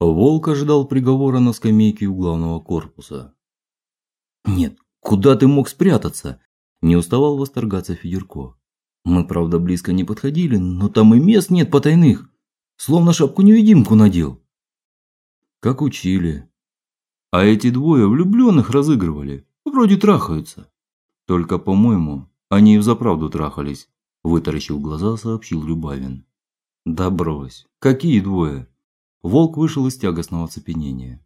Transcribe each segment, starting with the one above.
Волк ожидал приговора на скамейке у главного корпуса. Нет, куда ты мог спрятаться? Не уставал восторгаться Федерко. Мы, правда, близко не подходили, но там и мест нет потайных. Словно шапку-невидимку надел. Как учили. А эти двое влюбленных разыгрывали. Вроде трахаются. Только, по-моему, они и взаправду трахались, вытаращил глаза, сообщил Любавин. Да брось. Какие двое? Волк вышел из тягостного оцепенения.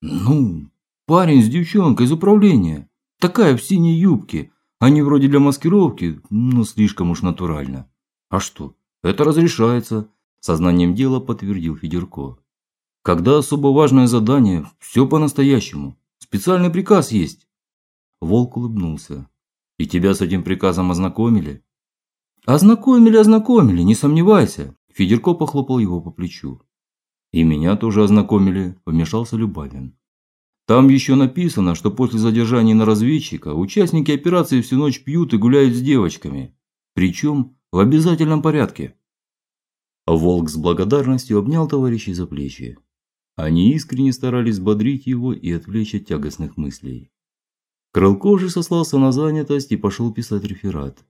Ну, парень с девчонкой из управления. Такая в синей юбке. Они вроде для маскировки, но слишком уж натурально. А что? Это разрешается, сознанием дела подтвердил Федерко. Когда особо важное задание, все по-настоящему. Специальный приказ есть. Волк улыбнулся. И тебя с этим приказом ознакомили? Ознакомили, ознакомили, не сомневайся. Федерко похлопал его по плечу. И меня тоже ознакомили, вмешался Любавин. Там еще написано, что после задержания на разведчика участники операции всю ночь пьют и гуляют с девочками, причем в обязательном порядке. Волк с благодарностью обнял товарищей за плечи. Они искренне старались бодрить его и отвлечь от тягостных мыслей. Крылков же сослался на занятость и пошел писать реферат.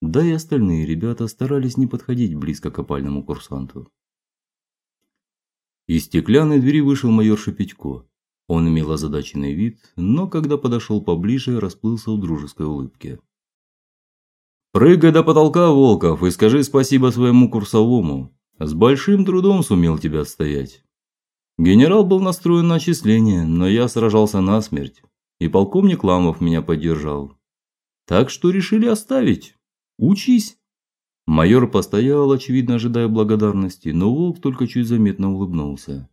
Да и остальные ребята старались не подходить близко к опальному курсанту. Из стеклянной двери вышел майор Шепетько. Он имел озадаченный вид, но когда подошел поближе, расплылся в дружеской улыбке. Прыгай до потолка, Волков, и скажи спасибо своему курсовому. С большим трудом сумел тебя отстоять. Генерал был настроен на отчисление, но я сражался насмерть, и полковник Ламов меня поддержал. Так что решили оставить. Учись. Майор постоял, очевидно ожидая благодарности, но Волк только чуть заметно улыбнулся.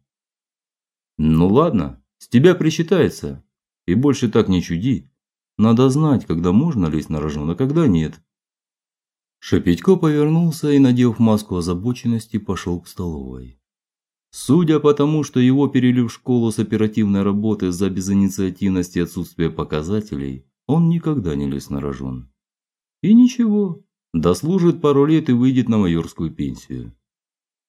Ну ладно, с тебя причитается. И больше так не чуди. Надо знать, когда можно лезть на рожон, а когда нет. Шепетько повернулся и, надев маску озабоченности, пошел к столовой. Судя по тому, что его перевели в школу с оперативной работы за безинициативность и отсутствие показателей, он никогда не лез на рожон. И ничего, Дослужит пару лет и выйдет на майорскую пенсию.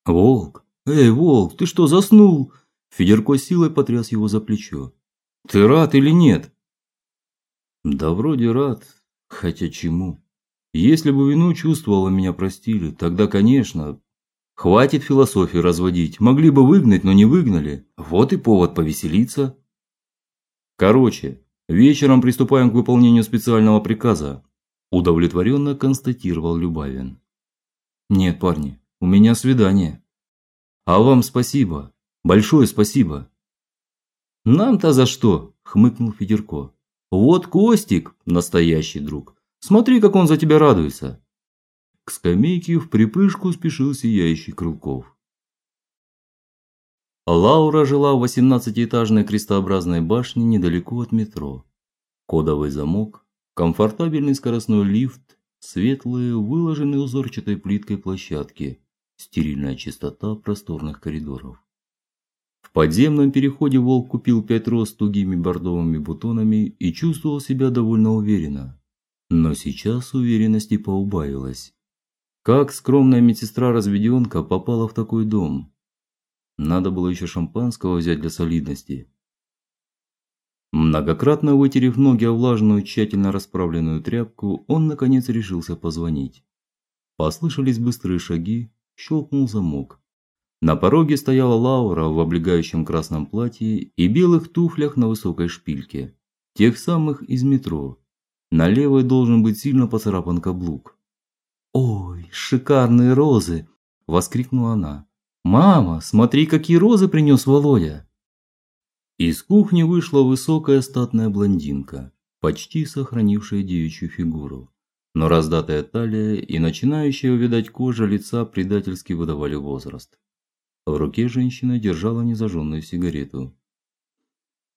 Волк, эй, Волк, ты что, заснул? Федерко силой потряс его за плечо. Ты рад или нет? Да вроде рад, хотя чему? Если бы вину чувствовала, меня простили, тогда, конечно, хватит философии разводить. Могли бы выгнать, но не выгнали. Вот и повод повеселиться. Короче, вечером приступаем к выполнению специального приказа удовлетворенно констатировал Любавин. Нет, парни, у меня свидание. А вам спасибо. Большое спасибо. Нам-то за что? хмыкнул Федерко. Вот Костик, настоящий друг. Смотри, как он за тебя радуется. К скамейке в припрыжку спешил сияющий Крылков. Лаура жила в восемнадцатиэтажной крестообразной башне недалеко от метро. Кодовый замок Комфортабельный скоростной лифт, светлые, выложенные узорчатой плиткой площадки, стерильная чистота просторных коридоров. В подземном переходе Волк купил пять роз с тугими бордовыми бутонами и чувствовал себя довольно уверенно. Но сейчас уверенности поубавилось. Как скромная медсестра разведенка попала в такой дом? Надо было еще шампанского взять для солидности. Многократно вытерев ноги о влажную, тщательно расправленную тряпку, он наконец решился позвонить. Послышались быстрые шаги, щелкнул замок. На пороге стояла Лаура в облегающем красном платье и белых туфлях на высокой шпильке, тех самых из метро. На левой должен быть сильно поцарапан каблук. "Ой, шикарные розы!" воскликнула она. "Мама, смотри, какие розы принес Володя!" Из кухни вышла высокая статная блондинка, почти сохранившая девичью фигуру, но раздатая талия и начинающая увядать кожа лица предательски выдавали возраст. В руке женщина держала незажженную сигарету.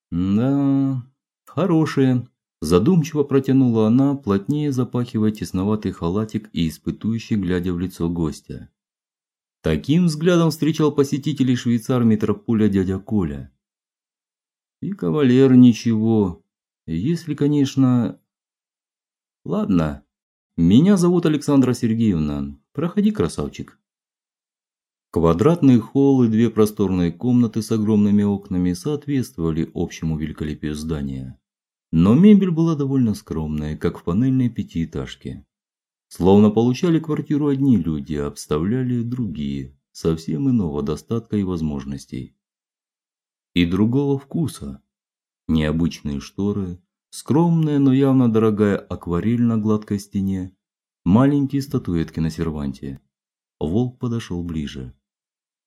Да, хорошие, задумчиво протянула она, плотнее запахивая тесноватый халатик и испытующе глядя в лицо гостя. Таким взглядом встречал посетителей швейцар метрополя дядя Коля. И кавалер ничего, если, конечно. Ладно. Меня зовут Александра Сергеевна. Проходи, красавчик. Квадратный холл и две просторные комнаты с огромными окнами соответствовали общему великолепию здания. Но мебель была довольно скромная, как в панельной пятиэтажке. Словно получали квартиру одни люди, а обставляли другие, совсем иного достатка и возможностей. И другого вкуса. Необычные шторы, скромная, но явно дорогая акварель на гладкой стене, маленькие статуэтки на серванте. Волк подошел ближе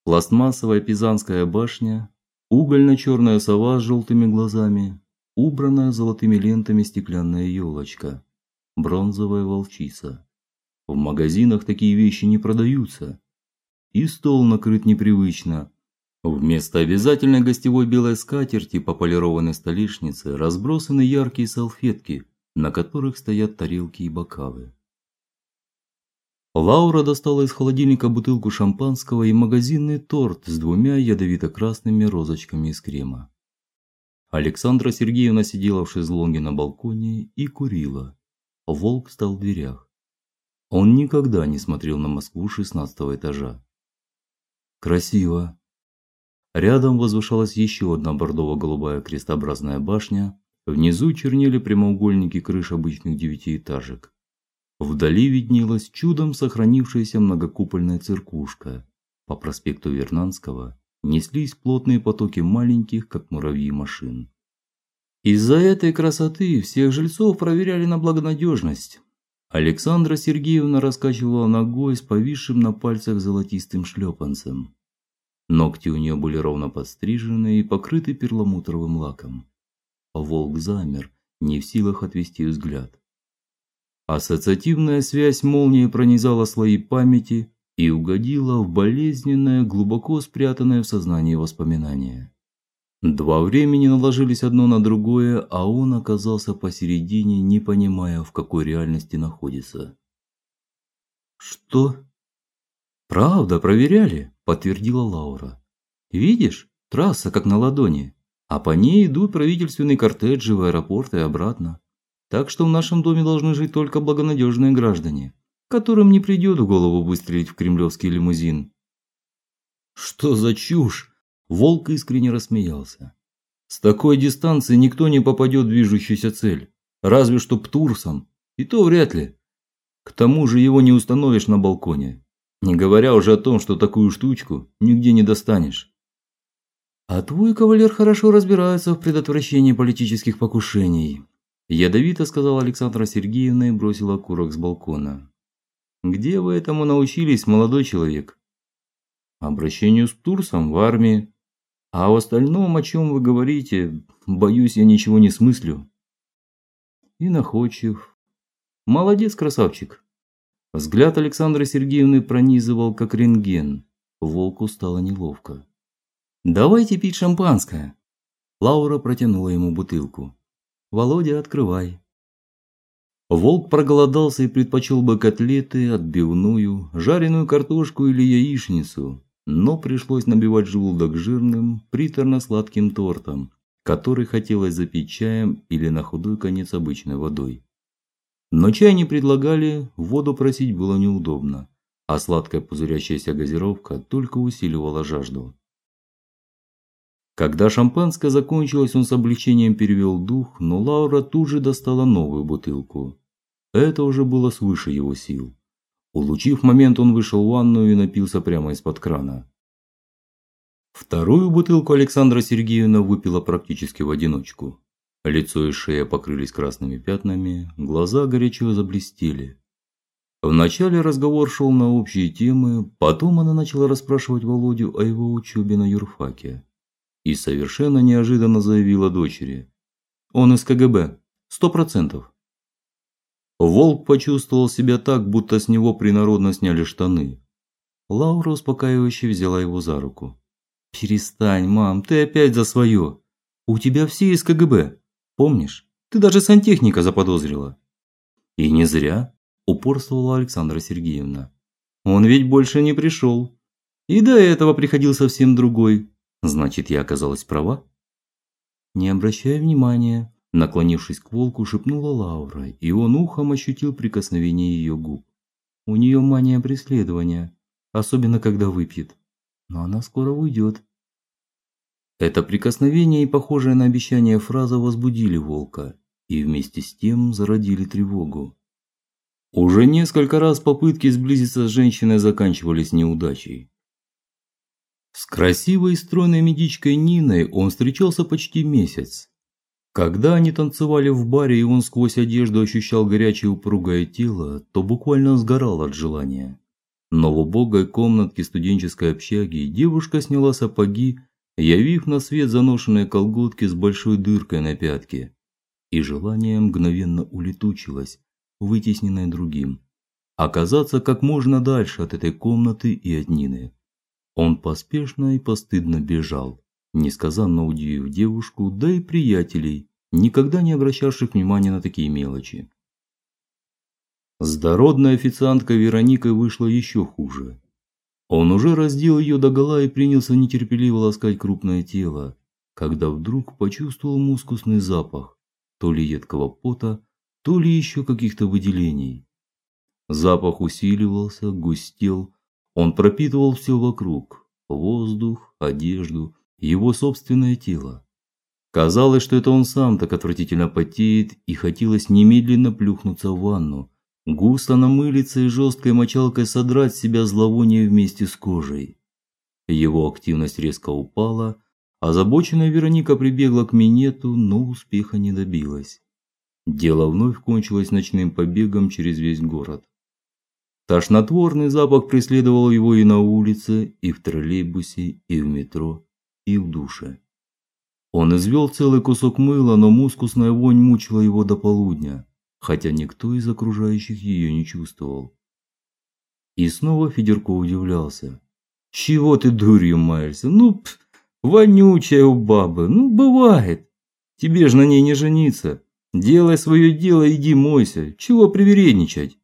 пластмассовая пизанская башня, угольно черная сова с желтыми глазами, убранная золотыми лентами стеклянная елочка, бронзовая волчица. В магазинах такие вещи не продаются. И стол накрыт непривычно. Вместо обязательной гостевой белой скатерти по полированной столешнице разбросаны яркие салфетки, на которых стоят тарелки и бокалы. Лаура достала из холодильника бутылку шампанского и магазинный торт с двумя ядовито-красными розочками из крема. Александра Сергеевна сидела в шезлонге на балконе и курила. Волк стал в дверях. Он никогда не смотрел на Москву шестнадцатого этажа. Красиво. Рядом возвышалась еще одна бордово-голубая крестообразная башня, внизу чернели прямоугольники крыш обычных девятиэтажек. Вдали виднелась чудом сохранившаяся многокупольная церквушка. По проспекту Вернанского неслись плотные потоки маленьких, как муравьи, машин. Из-за этой красоты всех жильцов проверяли на благонадежность. Александра Сергеевна раскачивала ногой с повисшим на пальцах золотистым шлепанцем. Ногти у нее были ровно подстрижены и покрыты перламутровым лаком. Волк замер, не в силах отвести взгляд. Ассоциативная связь молнией пронизала слои памяти и угодила в болезненное, глубоко спрятанное в сознании воспоминание. Два времени наложились одно на другое, а он оказался посередине, не понимая, в какой реальности находится. Что? Правда, проверяли, подтвердила Лаура. Видишь, трасса как на ладони, а по ней идут правительственные кортеджи в аэропорт и обратно. Так что в нашем доме должны жить только благонадежные граждане, которым не придет в голову выстрелить в кремлевский лимузин. Что за чушь? Волк искренне рассмеялся. С такой дистанции никто не попадет в движущуюся цель, разве что птурсом, и то вряд ли. К тому же его не установишь на балконе, не говоря уже о том, что такую штучку нигде не достанешь. А твой кавалер хорошо разбирается в предотвращении политических покушений, ядовито сказала Александра Сергеевна и бросила окурок с балкона. Где вы этому научились, молодой человек? Обращению с Турсом в армии. А о остальном, о чем вы говорите, боюсь, я ничего не смыслю. И находчив. Молодец, красавчик. Взгляд Александры Сергеевны пронизывал как рентген. Волку стало неловко. Давайте пить шампанское. Лаура протянула ему бутылку. Володя, открывай. Волк проголодался и предпочел бы котлеты, отбивную, жареную картошку или яичницу, но пришлось набивать желудок жирным, приторно-сладким тортом, который хотелось запить чаем или на худой конец обычной водой. Но чай не предлагали, воду просить было неудобно, а сладкая пузырящаяся газировка только усиливала жажду. Когда шампанское закончилось, он с облегчением перевел дух, но Лаура тут же достала новую бутылку. Это уже было свыше его сил. Улучив момент, он вышел в ванную и напился прямо из-под крана. Вторую бутылку Александра Сергеевна выпила практически в одиночку. Лицо и шея покрылись красными пятнами, глаза горячо заблестели. Вначале разговор шел на общие темы, потом она начала расспрашивать Володю о его учебе на юрфаке и совершенно неожиданно заявила дочери: "Он из КГБ, сто процентов". Волк почувствовал себя так, будто с него принародно сняли штаны. Лаура успокаивающе взяла его за руку. "Перестань, мам, ты опять за свое. У тебя все из КГБ. Помнишь? Ты даже сантехника заподозрила". И не зря, упорствовала Александра Сергеевна. Он ведь больше не пришел. И до этого приходил совсем другой, Значит, я оказалась права? Не обращая внимания, наклонившись к волку, шепнула Лаура, и он ухом ощутил прикосновение ее губ. У нее мания преследования, особенно когда выпьет. но она скоро уйдет». Это прикосновение и похожее на обещание фраза возбудили волка и вместе с тем зародили тревогу. Уже несколько раз попытки сблизиться с женщиной заканчивались неудачей. С красивой и стройной медичкой Ниной он встречался почти месяц. Когда они танцевали в баре, и он сквозь одежду ощущал горячее упругое тело, то буквально сгорал от желания. Но в убогой комнатке студенческой общаги девушка сняла сапоги, явив на свет заношенные колготки с большой дыркой на пятке. И желание мгновенно улетучилось, вытесненное другим оказаться как можно дальше от этой комнаты и от Нины. Он поспешно и постыдно бежал, несказанно удивив девушку, да и приятелей, никогда не обращавших внимания на такие мелочи. С дородной официанткой Вероникой вышло еще хуже. Он уже раздел ее догола и принялся нетерпеливо ласкать крупное тело, когда вдруг почувствовал мускусный запах, то ли едкого пота, то ли еще каких-то выделений. Запах усиливался, густел, он пропитывал все вокруг: воздух, одежду, его собственное тело. Казалось, что это он сам так отвратительно потеет, и хотелось немедленно плюхнуться в ванну, густо намылиться и жесткой мочалкой содрать с себя зловоние вместе с кожей. Его активность резко упала, озабоченная Вероника прибегла к минету, но успеха не добилась. Дело вновь кончилось ночным побегом через весь город. Тошнотворный запах преследовал его и на улице, и в троллейбусе, и в метро, и в душе. Он извел целый кусок мыла, но мускусная вонь мучила его до полудня, хотя никто из окружающих ее не чувствовал. И снова Федерко удивлялся. "Чего ты дурью маешься? Ну, пф, вонючая у бабы. Ну, бывает. Тебе ж на ней не жениться. Делай свое дело, иди мойся. Чего привередничать?"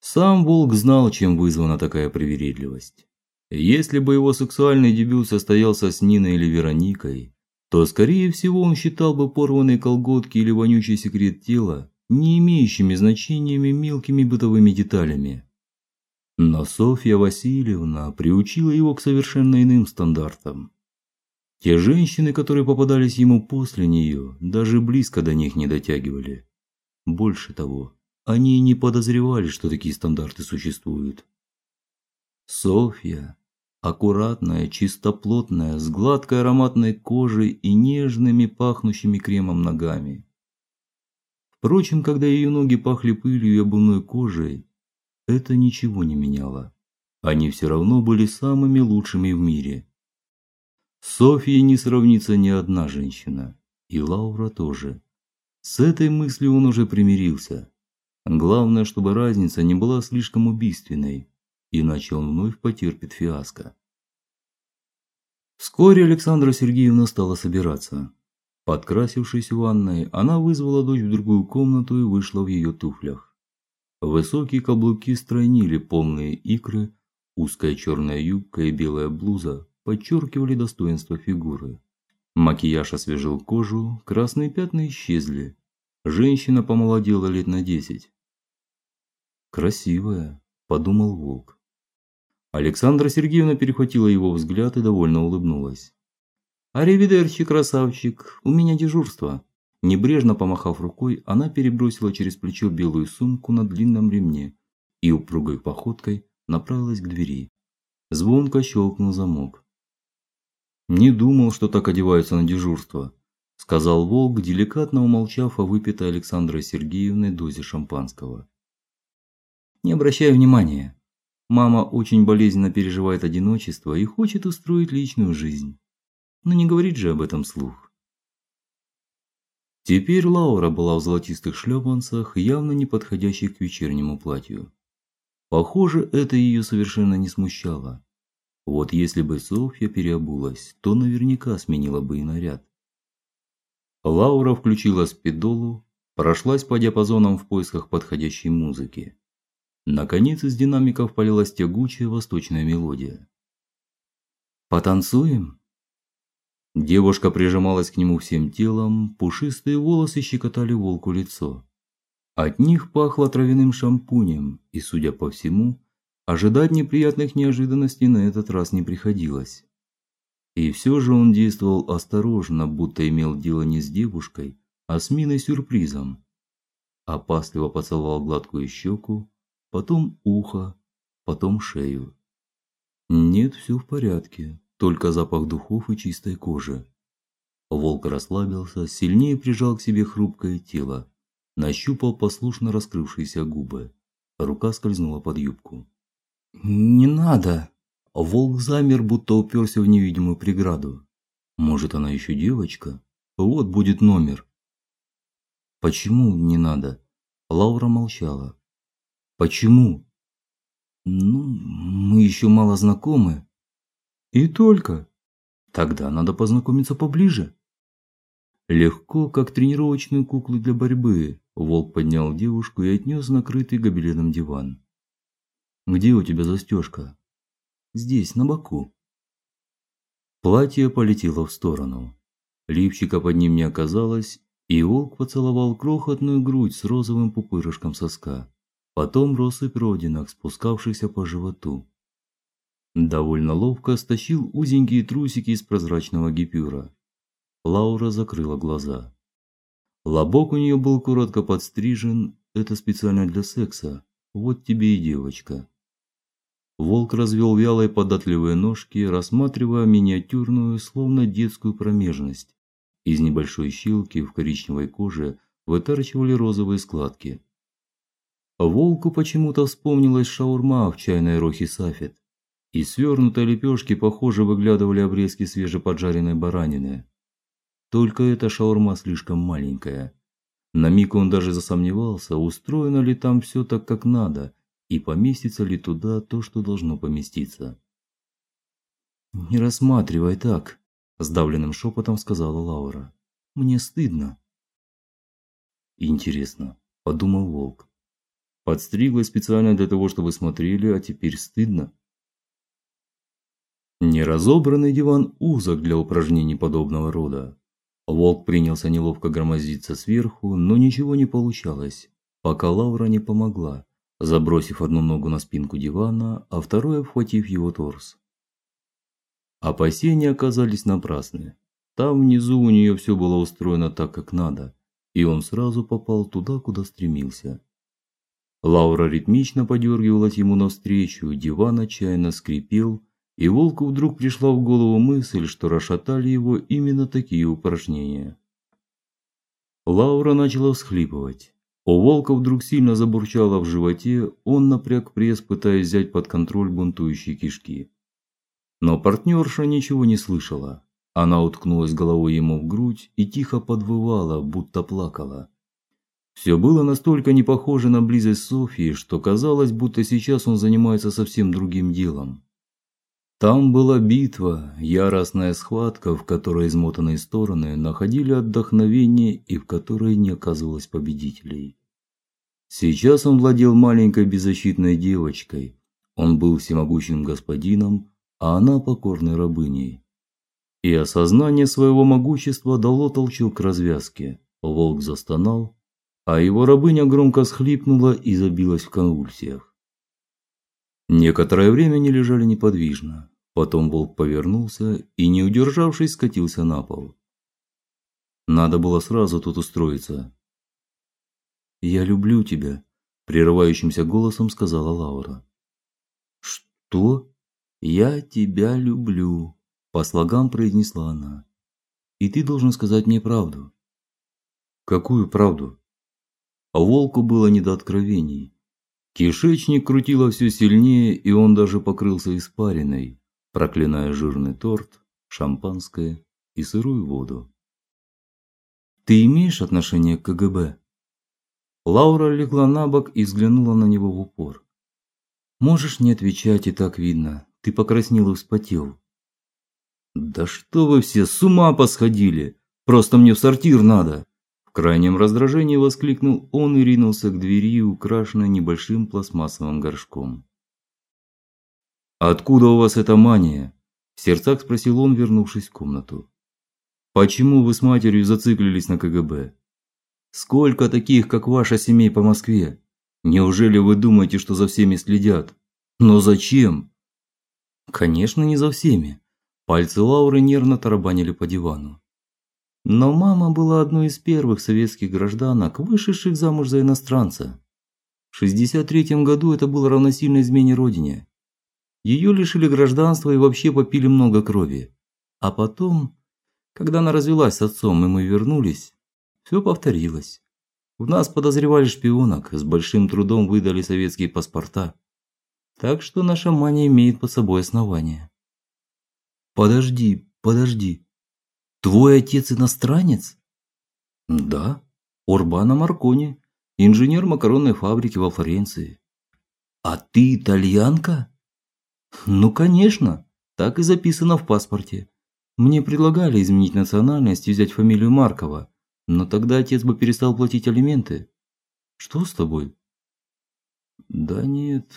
Сам Волк знал, чем вызвана такая привередливость. Если бы его сексуальный дебют состоялся с Ниной или Вероникой, то скорее всего он считал бы порванные колготки или вонючий секрет тела не имеющими значениями мелкими бытовыми деталями. Но Софья Васильевна приучила его к совершенно иным стандартам. Те женщины, которые попадались ему после нее, даже близко до них не дотягивали. Больше того, они не подозревали, что такие стандарты существуют. Софья, аккуратная, чистоплотная, с гладкой ароматной кожей и нежными пахнущими кремом ногами. Впрочем, когда ее ноги пахли пылью и обувной кожей, это ничего не меняло. Они все равно были самыми лучшими в мире. С не сравнится ни одна женщина, и Лаура тоже. С этой мыслью он уже примирился. Главное, чтобы разница не была слишком убийственной, иначе он вновь потерпит фиаско. Вскоре Александра Сергеевна стала собираться. Подкрасившись в ванной, она вызвала дочь в другую комнату и вышла в ее туфлях. Высокие каблуки стройнили полные икры, узкая черная юбка и белая блуза подчеркивали достоинство фигуры. Макияж освежил кожу, красные пятна исчезли. Женщина помолодела лет на десять. Красивая, подумал Волк. Александра Сергеевна перехватила его взгляд и довольно улыбнулась. "Аривидерчи, красавчик, у меня дежурство". Небрежно помахав рукой, она перебросила через плечо белую сумку на длинном ремне и упругой походкой направилась к двери. Звонко щелкнул замок. Не думал, что так одеваются на дежурство сказал Волк, деликатно умолчав о выпитой Александрой Сергеевной дозе шампанского. Не обращай внимания. Мама очень болезненно переживает одиночество и хочет устроить личную жизнь. Но не говорит же об этом слух. Теперь Лаура была в золотистых шлепанцах, явно не подходящих к вечернему платью. Похоже, это ее совершенно не смущало. Вот если бы Софья переобулась, то наверняка сменила бы и наряд. Лаура включила спидолу, прошлась по диапазонам в поисках подходящей музыки. Наконец из динамиков полилась тягучая восточная мелодия. Потанцуем? Девушка прижималась к нему всем телом, пушистые волосы щекотали волку лицо. От них пахло травяным шампунем, и, судя по всему, ожидать неприятных неожиданностей на этот раз не приходилось. И все же он действовал осторожно, будто имел дело не с девушкой, а с миной-сюрпризом. Опасливо поцеловал гладкую щеку, потом ухо, потом шею. Нет, все в порядке, только запах духов и чистой кожи. Волк расслабился, сильнее прижал к себе хрупкое тело, нащупал послушно раскрывшиеся губы. Рука скользнула под юбку. Не надо, Волк замер, будто уперся в невидимую преграду. Может, она еще девочка? Вот будет номер. Почему не надо? Лаура молчала. Почему? Ну, мы еще мало знакомы. И только. Тогда надо познакомиться поближе. Легко, как тренировочную куклу для борьбы, Волк поднял девушку и отнес накрытый гобеленом диван. Где у тебя застежка?» Здесь, на боку. Платье полетело в сторону. Лифчика под ним не оказалось, и волк поцеловал крохотную грудь с розовым пупырышком соска. Потом россыпь родинок, спускавшихся по животу. Довольно ловко стащил узенькие трусики из прозрачного гипюра. Лаура закрыла глаза. Лобок у нее был коротко подстрижен, это специально для секса. Вот тебе и девочка. Волк развел вялые податливые ножки, рассматривая миниатюрную, словно детскую промежность. Из небольшой щелки в коричневой коже вытаращивали розовые складки. Волку почему-то вспомнилась шаурма в чайной рохе Сафет. Из свернутой лепешки, похоже, выглядывали обрезки свежеподжаренной баранины. Только эта шаурма слишком маленькая. На миг он даже засомневался, устроено ли там все так, как надо и поместится ли туда то, что должно поместиться. Не рассматривай так, сдавленным шепотом сказала Лаура. Мне стыдно. Интересно, подумал Волк. Подстригла специально для того, чтобы смотрели, а теперь стыдно. Неразобранный диван узок для упражнений подобного рода. Волк принялся неловко громоздиться сверху, но ничего не получалось, пока Лаура не помогла забросив одну ногу на спинку дивана, а второй обхватив его торс. Опасения оказались напрасны. Там внизу у нее все было устроено так, как надо, и он сразу попал туда, куда стремился. Лаура ритмично подергивалась ему навстречу, диван отчаянно скрипел, и волку вдруг пришла в голову мысль, что расшатали его именно такие упражнения. Лаура начала всхлипывать. У волка вдруг сильно забурчало в животе, он напряг пресс, пытаясь взять под контроль бунтующие кишки. Но партнерша ничего не слышала. Она уткнулась головой ему в грудь и тихо подвывала, будто плакала. Все было настолько не похоже на близость Софии, что казалось, будто сейчас он занимается совсем другим делом. Там была битва, яростная схватка, в которой измотанные стороны находили отдохновение и в которой не оказывалось победителей. Сейчас он владел маленькой беззащитной девочкой. Он был всемогущим господином, а она покорной рабыней. И осознание своего могущества дало толчок к развязке. Волк застонал, а его рабыня громко схлипнула и забилась в конвульсиях. Некоторое время они лежали неподвижно. Потом волк повернулся и, не удержавшись, скатился на пол. Надо было сразу тут устроиться. Я люблю тебя, прерывающимся голосом сказала Лаура. Что? Я тебя люблю, по слогам произнесла она. И ты должен сказать мне правду. Какую правду? А волку было не до откровений. Кишечник крутило все сильнее, и он даже покрылся испариной, проклиная жирный торт, шампанское и сырую воду. Ты имеешь отношение к КГБ? Лаура легла на бок и взглянула на него в упор. Можешь не отвечать, и так видно. Ты покраснел и вспотел. Да что вы все с ума посходили? Просто мне в сортир надо. В крайнем раздражении воскликнул он и ринулся к двери, украшенной небольшим пластмассовым горшком. Откуда у вас эта мания? в сердцах спросил он, вернувшись в комнату. Почему вы с матерью зациклились на КГБ? Сколько таких, как ваша семей по Москве? Неужели вы думаете, что за всеми следят? Но зачем? Конечно, не за всеми. Пальцы Лауры нервно тарабанили по дивану. Но мама была одной из первых советских гражданок, вышедших замуж за иностранца. В 63 году это было равносильно измене родине. Ее лишили гражданства и вообще попили много крови. А потом, когда она развелась с отцом, и мы вернулись, все повторилось. В нас подозревали шпионок, с большим трудом выдали советские паспорта. Так что наша мания имеет под собой основания. Подожди, подожди. Твой отец иностранец? Да, Урбано Маркони, инженер макаронной фабрики во Флоренции. А ты итальянка? Ну, конечно, так и записано в паспорте. Мне предлагали изменить национальность и взять фамилию Маркова, но тогда отец бы перестал платить алименты. Что с тобой? Да нет,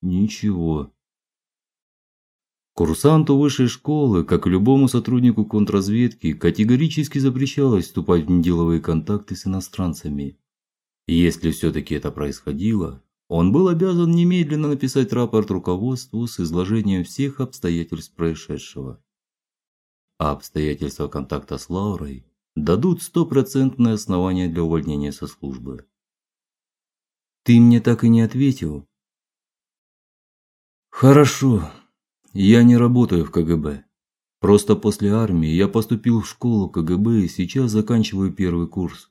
ничего. Курсанту высшей школы, как и любому сотруднику контрразведки, категорически запрещалось вступать в неделовые контакты с иностранцами. Если все таки это происходило, он был обязан немедленно написать рапорт руководству с изложением всех обстоятельств происшедшего. А обстоятельства контакта с Лаурой дадут стопроцентное основание для увольнения со службы. Ты мне так и не ответил. Хорошо. Я не работаю в КГБ. Просто после армии я поступил в школу КГБ и сейчас заканчиваю первый курс.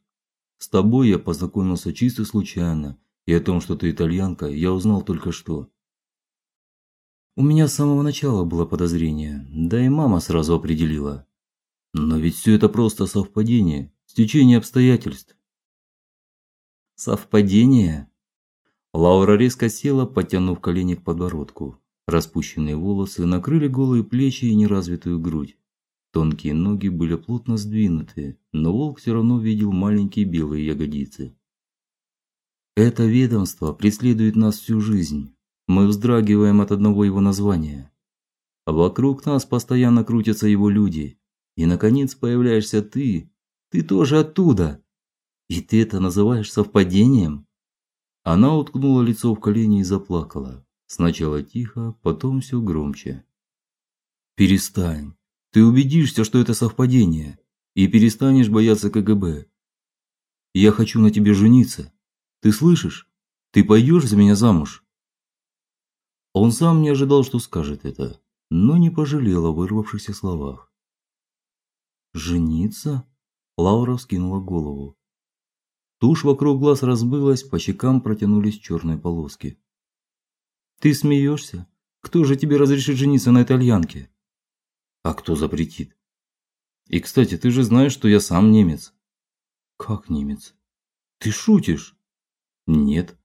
С тобой я познакомился чисто случайно, и о том, что ты итальянка, я узнал только что. У меня с самого начала было подозрение, да и мама сразу определила. Но ведь все это просто совпадение, стечение обстоятельств. Совпадение? Лаура резко села, подтянув колени к подбородку. Распущенные волосы накрыли голые плечи и неразвитую грудь. Тонкие ноги были плотно сдвинуты, но волк все равно видел маленькие белые ягодицы. Это ведомство преследует нас всю жизнь. Мы вздрагиваем от одного его названия. Вокруг нас постоянно крутятся его люди, и наконец появляешься ты. Ты тоже оттуда. И ты это называешь совпадением? Она уткнула лицо в колени и заплакала. Сначала тихо, потом все громче. Перестань. Ты убедишься, что это совпадение, и перестанешь бояться КГБ. Я хочу на тебе жениться. Ты слышишь? Ты пойдешь за меня замуж? Он сам не ожидал, что скажет это, но не пожалел о вырвавшихся словах. Жениться? Лаура вскинула голову. Тушь вокруг глаз разбылась, по щекам протянулись черные полоски. Ты смеешься? Кто же тебе разрешит жениться на итальянке? А кто запретит? И, кстати, ты же знаешь, что я сам немец. Как немец? Ты шутишь? Нет.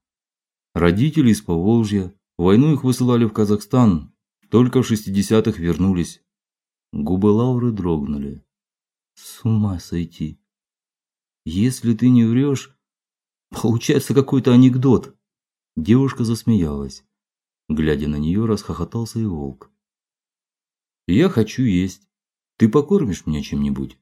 Родители из Поволжья, войну их высылали в Казахстан, только в шестидесятых вернулись. Губы Лауры дрогнули. С ума сойти. Если ты не врешь, получается какой-то анекдот. Девушка засмеялась. Глядя на нее, расхохотался и волк. Я хочу есть. Ты покормишь меня чем-нибудь?